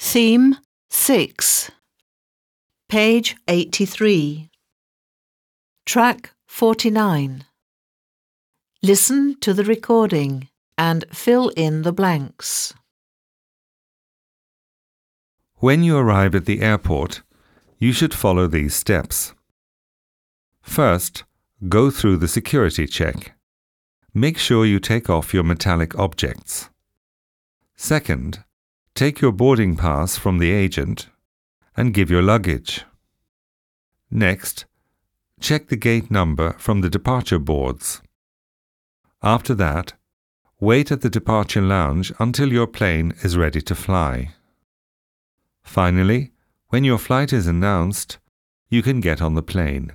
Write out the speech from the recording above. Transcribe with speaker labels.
Speaker 1: Theme 6. Page 83. Track 49. Listen to the recording and fill in the blanks.
Speaker 2: When you arrive at the airport, you should follow these steps. First, go through the security check. Make sure you take off your metallic objects. Second, take your boarding pass from the agent and give your luggage. Next, check the gate number from the departure boards. After that, wait at the departure lounge until your plane is ready to fly. Finally, when your flight is announced, you can get on the plane.